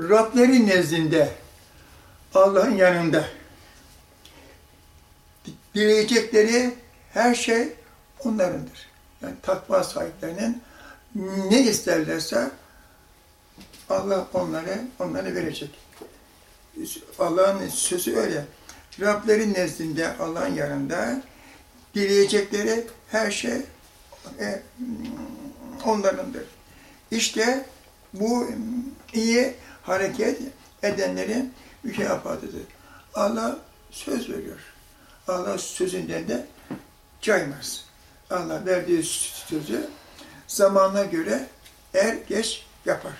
Rableri nezdinde, Allah'ın yanında dileyecekleri her şey onlarındır. Yani takva sahiplerinin ne isterlerse Allah onları onları verecek. Allah'ın sözü öyle. Rablerin nezdinde, Allah'ın yanında dileyecekleri her şey e, onlarındır. İşte bu iyi hareket edenlerin mükafatıdır. Allah söz veriyor. Allah sözünden de caymaz. Allah verdiği sözü zamana göre er geç yapar.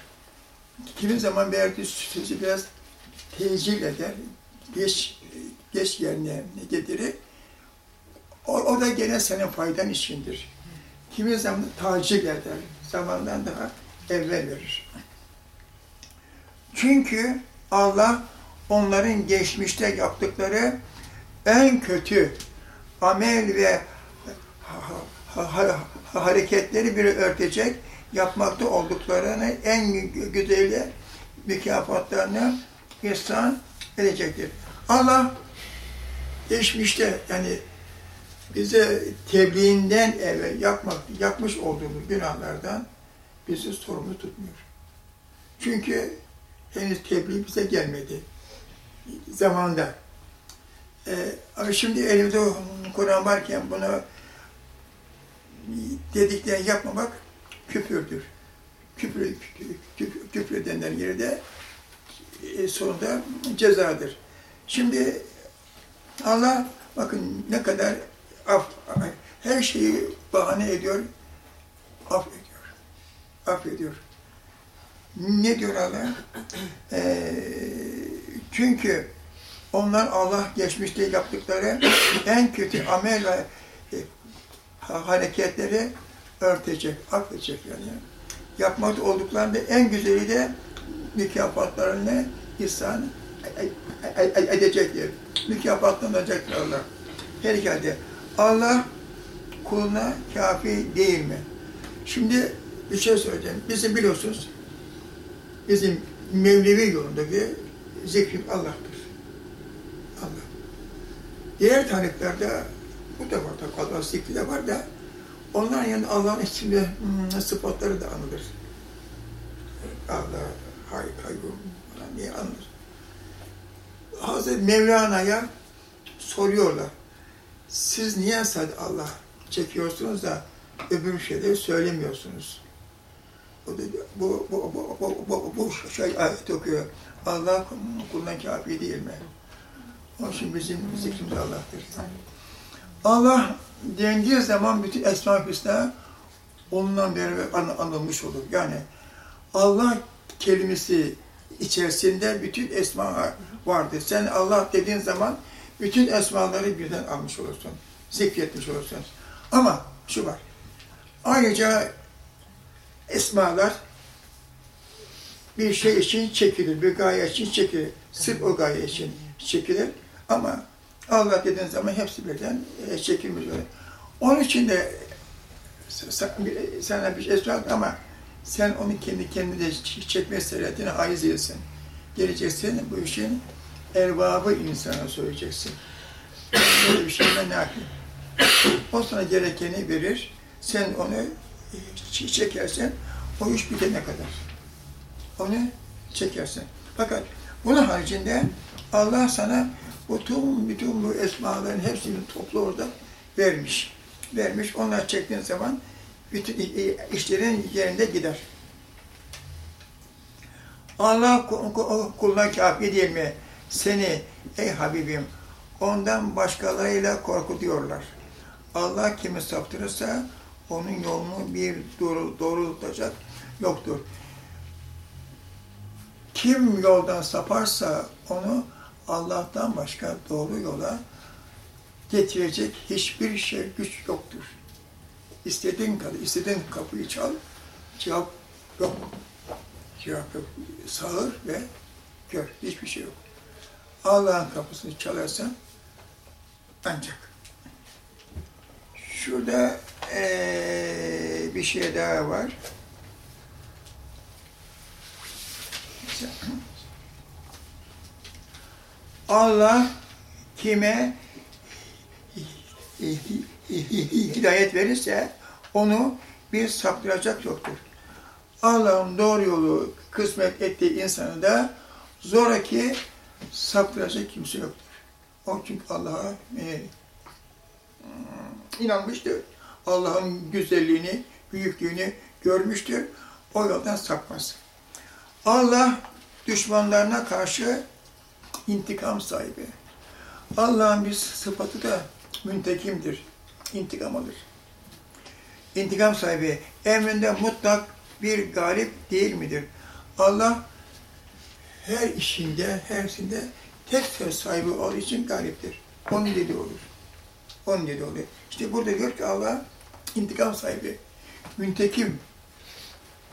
Kimi zaman verdiği sözü biraz tecil eder, geç, geç yerine getirir. O, o da gene senin faydan içindir. Kimi zaman tacil eder, zamandan daha evvel verir. Çünkü Allah onların geçmişte yaptıkları en kötü amel ve hareketleri biri örtecek, yapmakta olduklarını en güzeli mükafatlarını ihsan edecektir. Allah geçmişte yani bize tebliğinden evvel yapmak, yapmış olduğumuz günahlardan bizi sorumlu tutmuyor. Çünkü henüz tebliğ bize gelmedi. Zamanında. Ee, şimdi elimde Kur'an varken bunu dediklerini yapmamak küfürdür. Küfür, küfür, küfür edenlerin yeri de e, sonunda cezadır. Şimdi Allah bakın ne kadar af, her şeyi bahane ediyor, affediyor. Affediyor. Ne diyor Allah? Ee, çünkü onlar Allah geçmişte yaptıkları en kötü amel e, hareketleri örtecek, affedecek yani. Yapmakta olduklarında en güzeli de mükafatlarını ihsan edecektir. Mükafatlanacak Allah. Herhalde Allah kuluna kafi değil mi? Şimdi bir şey söyleyeceğim. Bizim biliyorsunuz, bizim Mevlevi yolundaki zikrim Allah'tır. Allah. Diğer tariflerde bu da var da Allah zikri de var da onların yanında Allah'ın içinde hmm, sıfatları da anılır. Allah, hay, kayyum falan diye anılır. Hazreti Mevlana'ya soruyorlar. Siz niye sadece Allah çekiyorsunuz da öbür şeyleri söylemiyorsunuz? Bu, bu, bu, bu, bu, bu şey ayet okuyor. Allah kulundan kafi değil mi? Onun için bizim zikrimiz Allah'tır. Allah dendiği zaman bütün Esma-ı Hüsna onunla beraber anılmış olur. Yani Allah kelimesi içerisinde bütün esma vardır. Sen Allah dediğin zaman bütün esmaları birden almış olursun. Zikretmiş olursun. Ama şu var. Ayrıca esmalar bir şey için çekilir, bir gaye için çekilir. Sırf o gaye için çekilir. Ama Allah dediğin zaman hepsi birden e, çekilmiş oluyor. Onun için de sana bir şey söyledi ama sen onu kendi kendine çekme seriyetine haiz değilsin. Geleceksin bu işin erbabı insana söyleyeceksin. Böyle bir şeyle ne yapayım? O sana gerekeni verir. Sen onu çekersen o iş bitene kadar. Onu çekersin. Fakat bunun haricinde Allah sana bütün, bütün bu esmaların hepsini toplu orada vermiş. Vermiş. Onlar çektiğin zaman bütün işlerin yerinde gider. Allah kuluna kafi değil mi? Seni ey Habibim ondan başkalarıyla korkutuyorlar. Allah kimi saptırırsa onun yolunu bir doğru, doğrultacak yoktur. Kim yoldan saparsa onu Allah'tan başka doğru yola getirecek hiçbir şey güç yoktur. İstediğin kadar, istediğin kapıyı çal, cevap yok. Cevap yok. Sağır ve gör. Hiçbir şey yok. Allah'ın kapısını çalarsan ancak. Şurada ee, bir şey daha var. Allah kime hidayet verirse onu bir saptıracak yoktur. Allah'ın doğru yolu kısmet ettiği insanı da zoraki saptıracak kimse yoktur. O çünkü Allah'a e, inanmıştır. Allah'ın güzelliğini, büyüklüğünü görmüştür. O yoldan sapmaz. Allah düşmanlarına karşı intikam sahibi. Allah'ın bir sıfatı da müntekimdir. İntikam alır. İntikam sahibi. Emrinde mutlak bir galip değil midir? Allah her işinde, her şeyinde tek söz sahibi olduğu için galiptir. Onun dediği olur. Onun dediği olur. İşte burada diyor ki Allah intikam sahibi. Müntekim.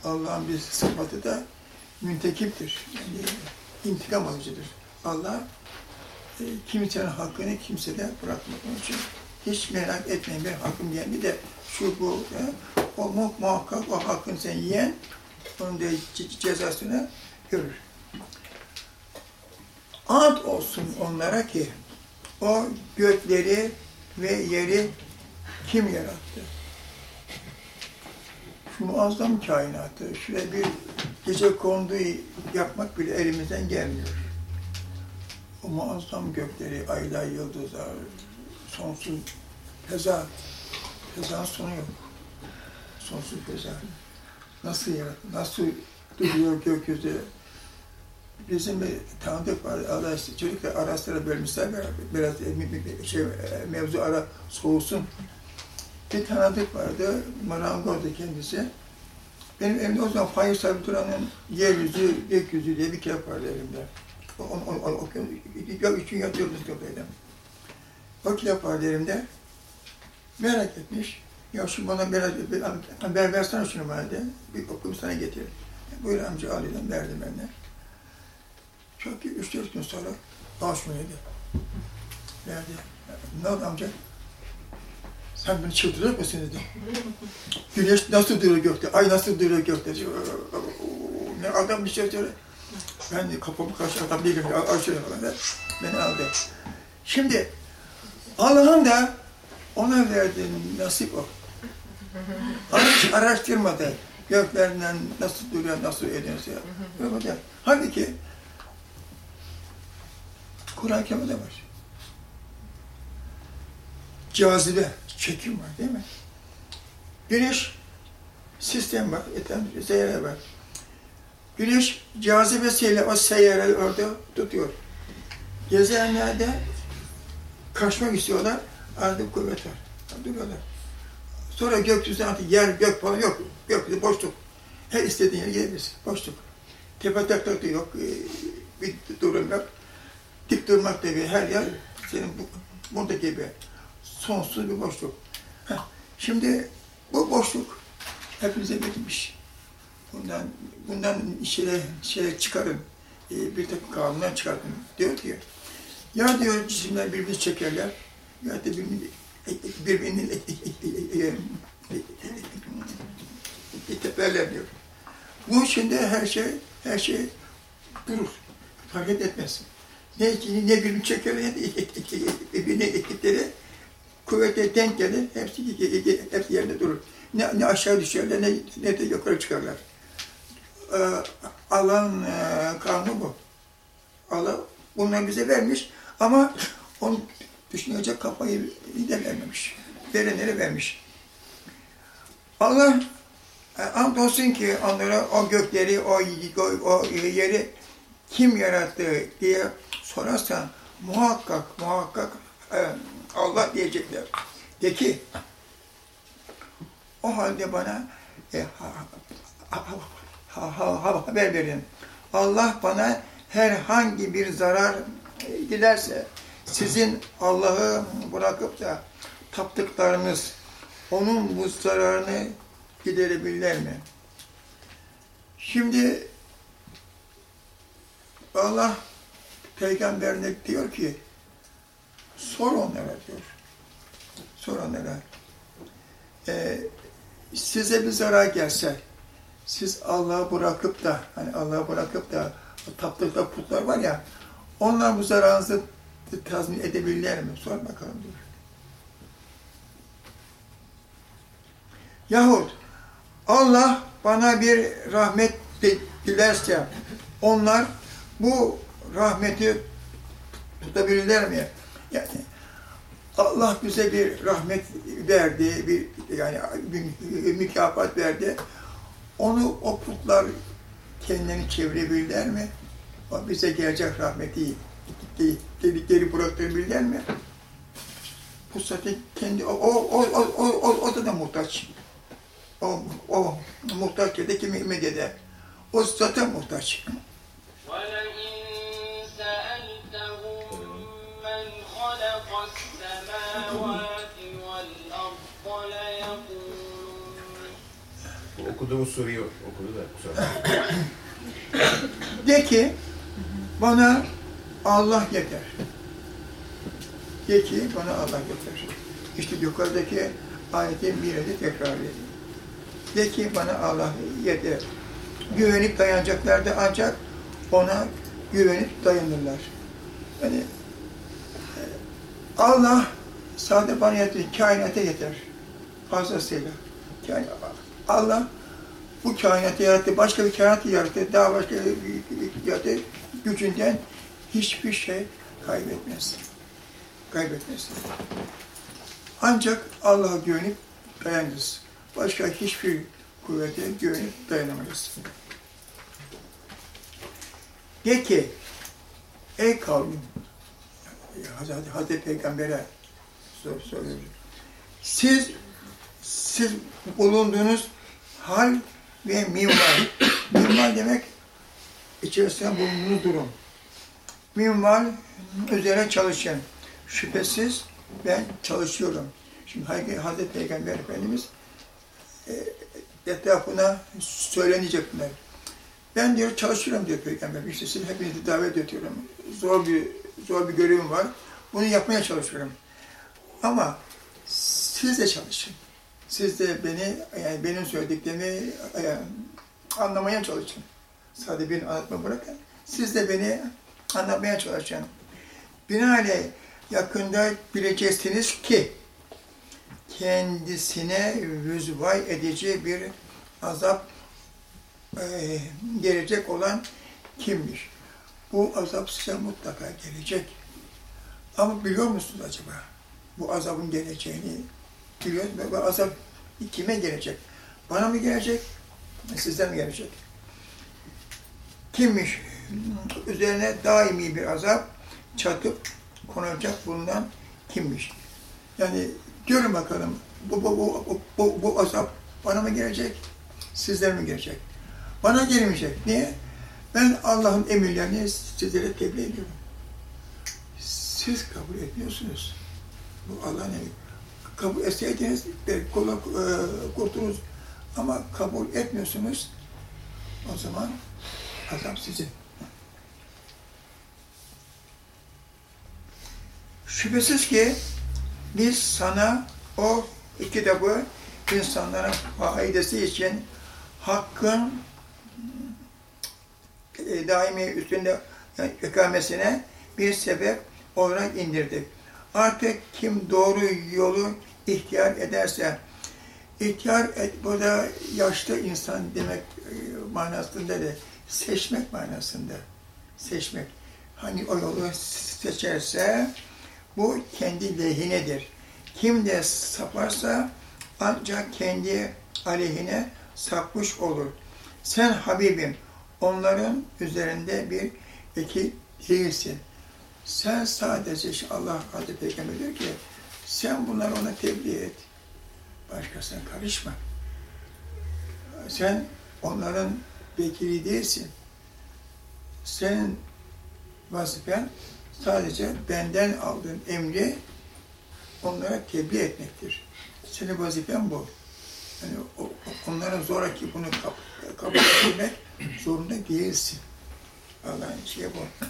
Allah'ın bir sıfatı da müntekimdir. Yani intikam alıcıdır. Allah e, kimsenin hakkını kimsede bırakmak için hiç merak etmeyin ben hakkım yendi de şu bu ya, o mu, muhakkak o hakkını sen yiyen onun da ce- cezasını görür. Ant olsun onlara ki o gökleri ve yeri kim yarattı? Şu muazzam kainatı, şuraya bir gece kondu yapmak bile elimizden gelmiyor. O muazzam gökleri, aylar, yıldızlar, sonsuz feza, fezanın sonu yok. Sonsuz feza. Nasıl yarattı, nasıl duruyor gökyüzü? Bizim bir tanıdık var, Allah işte çocuklar arasına bölmüşler, biraz şey, mevzu ara soğusun. Bir tanıdık vardı, marangozdu kendisi. Benim evimde o zaman Fahir Sabit Duran'ın Yeryüzü, Gökyüzü diye bir kitap vardı elimde. Onu, onu, onu okuyorum. Yok üçün yatıyordum kitabıydım. O kitap vardı elimde. Merak etmiş. Ya şu bana biraz, bir, ver, versene şunu bana de. Bir okuyup sana getir. Buyur amca al verdim ben de. Çok iyi, üç dört gün sonra al şunu. Verdi. Ne oldu amca? Sen beni çıldırır mısın dedi. Güneş nasıl duruyor gökte, ay nasıl duruyor gökte. Ne adam bir şey söyle. Ben de kafamı karşı adam değilim. Şöyle falan der. Beni aldı. Şimdi Allah'ın da ona verdiği nasip o. Araş, araştırmadı. Göklerinden nasıl duruyor, nasıl ediyorsa. Böyle. Halbuki Kur'an-ı Kerim'de var. Cazibe, çekim var değil mi? Güneş sistem var, etrafında seyyare var. Güneş cazibesiyle o seyyareyi orada tutuyor. Gezeyenlerde kaçmak istiyorlar, arada kuvvet var. Duruyorlar. Sonra gökyüzü artık yer, gök falan yok. Gökyüzü boşluk. Her istediğin yere gidebilirsin. Boşluk. Tepe taklak da yok. ee, Bir durum yok. Dik durmak da bir her yer senin bu, burada gibi sonsuz bir boşluk. Şimdi bu boşluk hepinize verilmiş. Bundan bundan şeyler, şeyler çıkarın. Ee, bir takım kanunlar çıkartın. Diyor ki ya diyor cisimler birbirini çekerler ya da birbirini birbirinin teperler diyor. Bu içinde her şey her şey durur. Hareket etmez. Ne, ne birbirini çeker ne birbirine ettikleri kuvvete denk gelir. Hepsi, hepsi yerinde durur. Ne, ne aşağı düşerler ne, ne de yukarı çıkarlar. Ee, Allah'ın e, kanunu bu. Allah bunları bize vermiş ama onu düşünecek kafayı de vermemiş. Verenlere vermiş. Allah e, andolsun ki onlara o gökleri, o, o, o yeri kim yarattı diye sorarsan muhakkak, muhakkak Allah diyecekler. De ki, o halde bana e, ha, ha, ha, ha, ha, haber verin. Allah bana herhangi bir zarar e, dilerse, sizin Allah'ı bırakıp da taptıklarınız onun bu zararını giderebilirler mi? Şimdi Allah peygamberine diyor ki sor onlara diyor. Sor onlara. Ee, size bir zarar gelse siz Allah'ı bırakıp da hani Allah'ı bırakıp da taptıkta putlar var ya, onlar bu zararınızı tazmin edebilirler mi? Sor bakalım diyor. Yahut Allah bana bir rahmet dilerse onlar bu rahmeti tutabilirler mi? Yani Allah bize bir rahmet verdi, bir yani bir mükafat verdi. Onu o putlar kendilerini çevirebilirler mi? O bize gelecek rahmeti geri bırakabilirler mi? Bu zaten kendi, o, o, o, o, o, o da, da muhtaç. O, o muhtaç dedi ki mümin dedi. O zaten muhtaç. Okuduğumuz soruyu okudu da kusura. De ki bana Allah yeter. De ki bana Allah yeter. İşte yukarıdaki ayetin bir adı tekrar edeyim. De ki bana Allah yeter. Güvenip dayanacaklar da ancak ona güvenip dayanırlar. Yani Allah sadece bana yeter, kainata yeter. Fazlasıyla. Yani Allah bu kainatı yarattı, başka bir kainatı yarattı, daha başka bir yarattı, gücünden hiçbir şey kaybetmez. Kaybetmez. Ancak Allah'a güvenip dayanırız. Başka hiçbir kuvvete güvenip dayanamayız. De ki, ey kavmim, Hazreti, Hazreti Peygamber'e sor, soruyorum. Siz, siz bulunduğunuz hal ve minval. minval demek içerisinde bulunduğunuz durum. Minval üzerine çalışan. Şüphesiz ben çalışıyorum. Şimdi Hazreti Peygamber Efendimiz e, etrafına söylenecek bunlar. Ben diyor çalışıyorum diyor Peygamber. İşte sizi hepinizi davet ediyorum. Zor bir zor bir görevim var. Bunu yapmaya çalışıyorum. Ama siz de çalışın. Siz de beni, yani benim söylediklerimi yani, anlamaya çalışın. Sadece beni anlatma bırakın. Siz de beni anlatmaya çalışın. Binaenaleyh yakında bileceksiniz ki kendisine rüzvay edici bir azap e, gelecek olan kimmiş? Bu azap size mutlaka gelecek. Ama biliyor musunuz acaba bu azabın geleceğini? Biliyor musunuz? Bu azap kime gelecek? Bana mı gelecek? Sizden mi gelecek? Kimmiş? Üzerine daimi bir azap çatıp konacak bulunan kimmiş? Yani diyorum bakalım bu, bu, bu, bu, bu azap bana mı gelecek? Sizlere mi gelecek? Bana gelmeyecek. Niye? Ben Allah'ın emirlerini sizlere tebliğ ediyorum. Siz kabul etmiyorsunuz. Bu Allah'ın emri. Kabul etseydiniz belki e, kurtuluruz. Ama kabul etmiyorsunuz. O zaman azap sizin. Şüphesiz ki biz sana o kitabı insanların faydası için hakkın daimi üstünde yani, ikamesine bir sebep olarak indirdik. Artık kim doğru yolu ihtiyar ederse, ihtiyar et, burada yaşlı insan demek e, manasında da seçmek manasında. Seçmek. Hani o yolu seçerse bu kendi lehinedir. Kim de saparsa ancak kendi aleyhine sapmış olur. Sen Habibim, onların üzerinde bir vekil değilsin. Sen sadece Allah Hazreti Peygamber diyor ki, sen bunları ona tebliğ et. Başkasına karışma. Sen onların vekili değilsin. Senin vazifen sadece benden aldığın emri onlara tebliğ etmektir. Senin vazifen bu. Yani o, onların zoraki bunu kab kabul etmek zorunda değilsin. Allah'ın şeyi bu.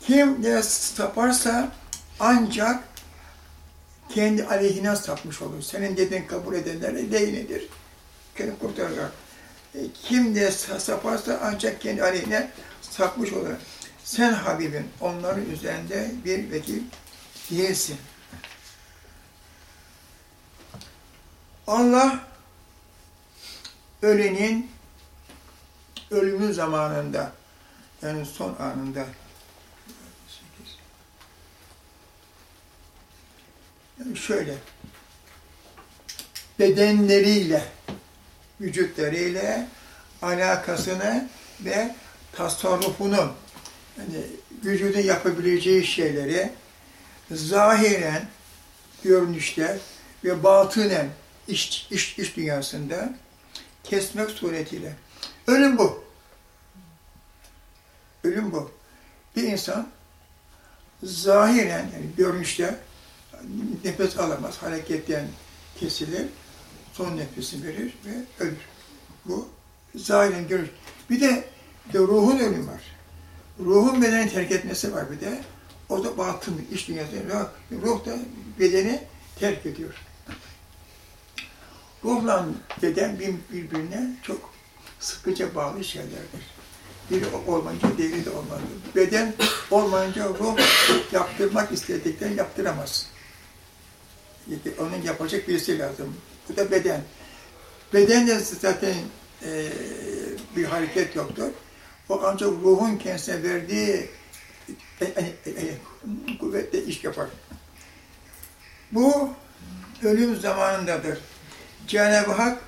Kim de saparsa ancak kendi aleyhine sapmış olur. Senin dediğin kabul edenler lehinedir. Kendini kurtarırlar. E, Kim de sa- saparsa ancak kendi aleyhine sapmış olur. Sen Habibim onların üzerinde bir vekil değilsin. Allah ölenin ölümü zamanında yani son anında yani şöyle bedenleriyle vücutlarıyla alakasını ve tasarrufunu yani vücudun yapabileceği şeyleri zahiren görünüşte ve batınen iç, iç, iç dünyasında kesmek suretiyle. Ölüm bu. Ölüm bu. Bir insan zahiren yani görünüşte nefes alamaz, hareketten kesilir, son nefesini verir ve ölür. Bu zahiren görünüş. Bir de, de ruhun ölümü var. Ruhun bedeni terk etmesi var bir de. O da batın, iç dünyası. Ruh, da bedeni terk ediyor. Ruhla beden bir- birbirine çok sıkıca bağlı şeylerdir. Biri olmayınca diğeri de olmaz. Beden olmayınca ruh yaptırmak istediklerini yaptıramaz. Onun yapacak birisi lazım. Bu da beden. Bedende zaten e, bir hareket yoktur. O ancak ruhun kendisine verdiği e, e, e, kuvvetle iş yapar. Bu ölüm zamanındadır. Cenab-ı Hak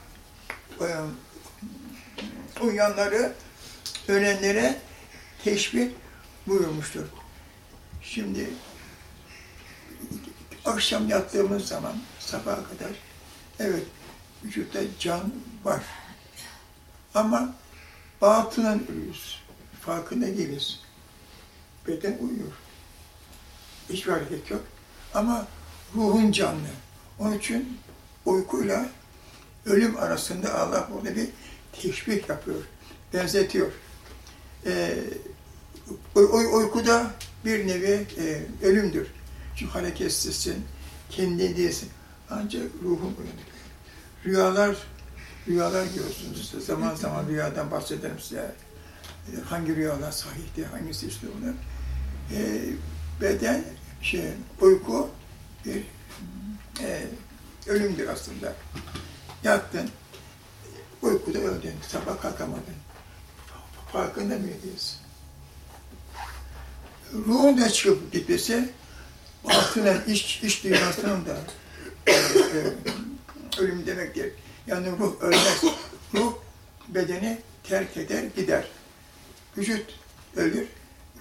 uyanları, ölenlere teşbih buyurmuştur. Şimdi akşam yattığımız zaman sabaha kadar evet vücutta can var. Ama batınan ölüyüz. Farkında değiliz. Beden uyuyor. Hiçbir hareket yok. Ama ruhun canlı. Onun için uykuyla ölüm arasında Allah burada bir teşbih yapıyor, benzetiyor. Ee, uy- uy- uykuda bir nevi e, ölümdür. Çünkü hareketsizsin, kendi değilsin. Ancak ruhun uyanır. Rüyalar, rüyalar görüyorsunuz. İşte zaman zaman rüyadan bahsederim size. E, Hangi rüyalar sahihti, hangisi işte onlar. Ee, beden, şey, uyku bir e, ölümdür aslında. Yattın, uykuda öldün, sabah kalkamadın. Farkında mıydınız? Ruhun da çıkıp gitmesi, batınen iç, iç dünyasının da e, ölüm demektir. Yani ruh ölmez. Ruh bedeni terk eder, gider. Vücut ölür.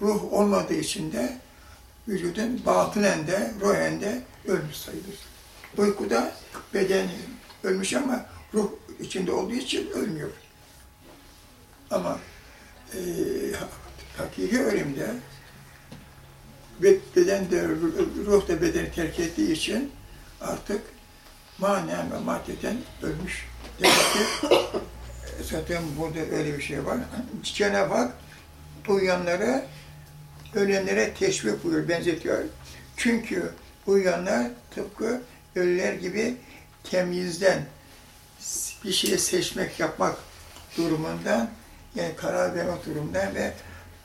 Ruh olmadığı için de vücudun batınen de, ruhen ölmüş sayılır. Uykuda beden ölmüş ama ruh içinde olduğu için ölmüyor. Ama e, hakiki ölümde beden de ruh da bedeni terk ettiği için artık manen ve maddeten ölmüş. Demek ki e, zaten burada öyle bir şey var. Cenab-ı Hak uyanlara ölenlere teşvik buyuruyor, benzetiyor. Çünkü uyanlar tıpkı ölüler gibi temyizden, bir şeyi seçmek, yapmak durumundan, yani karar vermek durumundan ve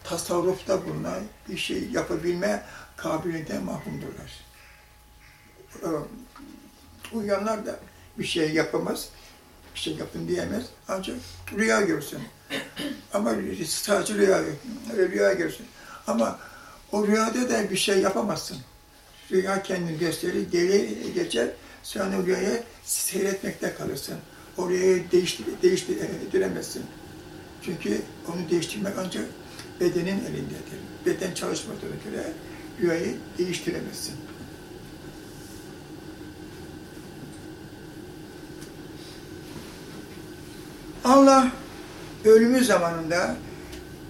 tasarrufta bulunan bir şey yapabilme kabiliyetinden mahrumdurlar. Ee, Uyanlar da bir şey yapamaz, bir şey yapın diyemez ancak rüya görsün. Ama sadece rüya, rüya görsün. Ama o rüyada da bir şey yapamazsın. Rüya kendini gösterir, gelir, geçer. Sen o rüyayı seyretmekte kalırsın. O rüyayı değiştir, değiştiremezsin. Çünkü onu değiştirmek ancak bedenin elindedir. Beden çalışmadığına göre rüyayı değiştiremezsin. Allah ölümü zamanında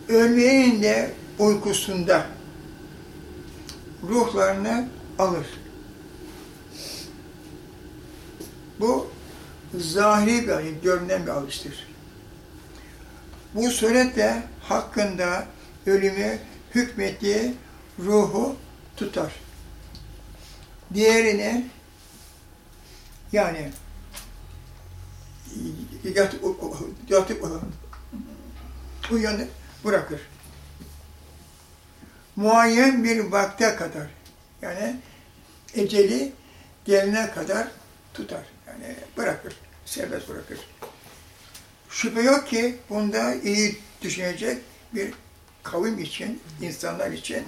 ölmeyin de uykusunda ruhlarını alır. Bu zahiri bir, görünen bir alıştır. Bu suretle hakkında ölümü hükmettiği ruhu tutar. Diğerini yani yatıp, yatıp uyanıp bırakır. Muayyen bir vakte kadar yani eceli gelene kadar tutar. Yani bırakır, serbest bırakır. Şüphe yok ki bunda iyi düşünecek bir kavim için, insanlar için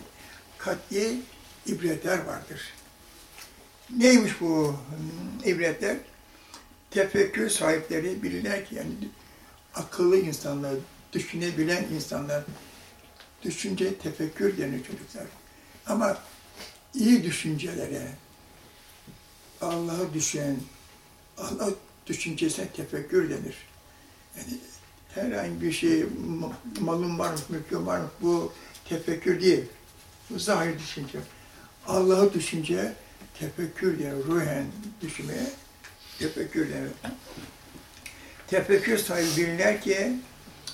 kat'i ibretler vardır. Neymiş bu hmm, ibretler? Tefekkür sahipleri bilirler ki yani akıllı insanlar, düşünebilen insanlar, düşünce tefekkür denir çocuklar. Ama iyi düşüncelere, Allah'ı düşen, Allah düşüncesine tefekkür denir. Yani herhangi bir şey, ma- malın var mı, mülkün var mı, bu tefekkür değil. Bu zahir düşünce. Allah'ı düşünce tefekkür denir, ruhen düşünmeye tefekkür denir. Tefekkür sahibi bilirler ki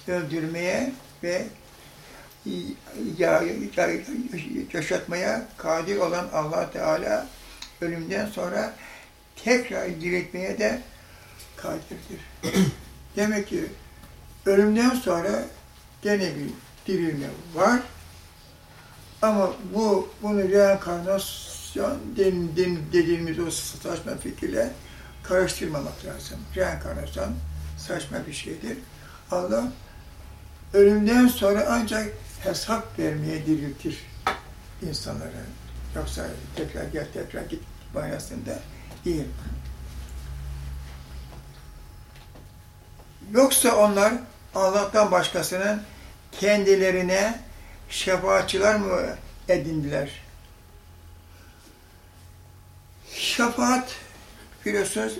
öldürmeye ve ya, ya, yaşatmaya kadir olan allah Teala ölümden sonra tekrar diriltmeye de kadirdir. Demek ki ölümden sonra gene bir dirilme var. Ama bu bunu reenkarnasyon den, dediğimiz o saçma fikirle karıştırmamak lazım. Reenkarnasyon saçma bir şeydir. Allah ölümden sonra ancak hesap vermeye diriltir insanları. Yoksa tekrar gel tekrar git manasında değil. Yoksa onlar Allah'tan başkasının kendilerine şefaatçılar mı edindiler? Şefaat biliyorsunuz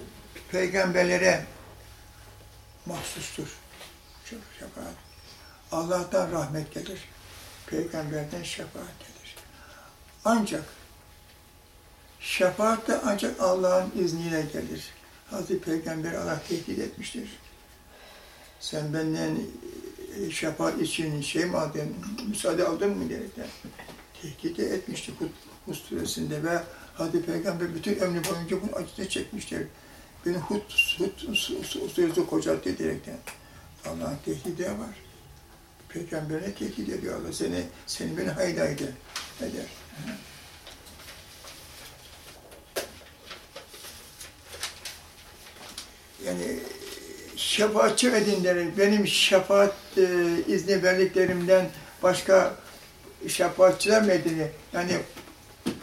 peygamberlere mahsustur. Şefaat. Allah'tan rahmet gelir. Peygamberden şefaat gelir. Ancak şefaat de ancak Allah'ın izniyle gelir. Hazreti Peygamber Allah tehdit etmiştir. Sen benden e, şefaat için şey mi aldın, müsaade aldın mı diyerekten tehdit etmişti Hud, suresinde ve Hazreti Peygamber bütün ömrü boyunca bunun acısını çekmiştir. Beni Hud, Hud suresi kocattı diyerekten. Allah'ın tehdidi var. Peygamberine tehdit ediyor Allah. Seni, seni beni hayda eder. eder. Yani şefaatçi edindiler. Benim şefaat e, izni verdiklerimden başka şefaatçiler mi edindi? Yani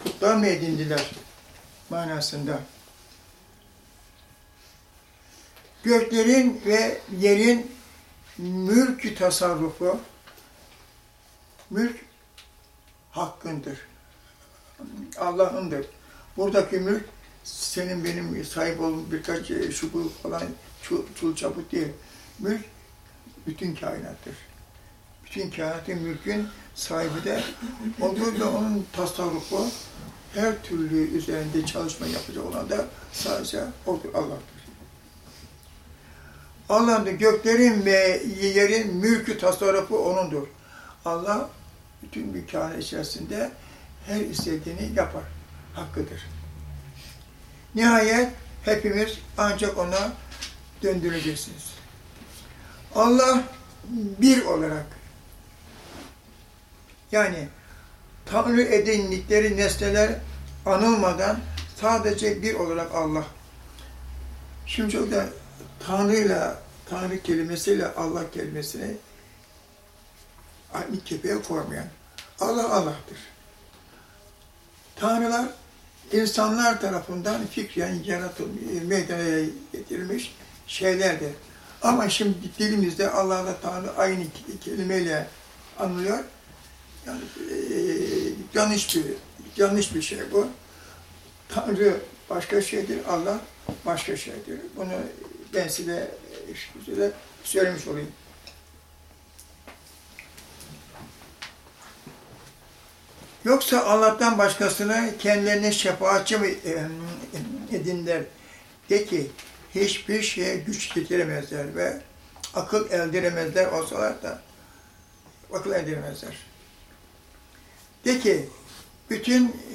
putlar mı edindiler manasında. Göklerin ve yerin mülkü tasarrufu, mülk hakkındır. Allah'ındır. Buradaki mülk senin benim sahip olduğum birkaç e, şu bu falan çul, çabuk değil. Mülk bütün kainattır. Bütün kainatın mülkün sahibi de odur ve onun tasarrufu her türlü üzerinde çalışma yapacak olan da sadece odur, Allah'tır. Allah'ın da göklerin ve yerin mülkü tasarrufu O'nundur. Allah bütün bir kainat içerisinde her istediğini yapar. Hakkıdır. Nihayet hepimiz ancak ona döndüreceksiniz. Allah bir olarak yani Tanrı edindikleri nesneler anılmadan sadece bir olarak Allah. Şimdi çok da Tanrı'yla, Tanrı kelimesiyle Allah kelimesini aynı kefeye koymayan Allah Allah'tır. Tanrılar insanlar tarafından fikren yaratılmış, meydana getirilmiş şeylerdir. Ama şimdi dilimizde Allah'la Tanrı aynı kelimeyle anılıyor. Yani e, yanlış bir yanlış bir şey bu. Tanrı başka şeydir, Allah başka şeydir. Bunu ben size, size söylemiş olayım. Yoksa Allah'tan başkasını kendilerine şefaatçi mi edinler? De ki, hiçbir şeye güç getiremezler ve akıl eldiremezler olsalar da akıl eldiremezler. De ki, bütün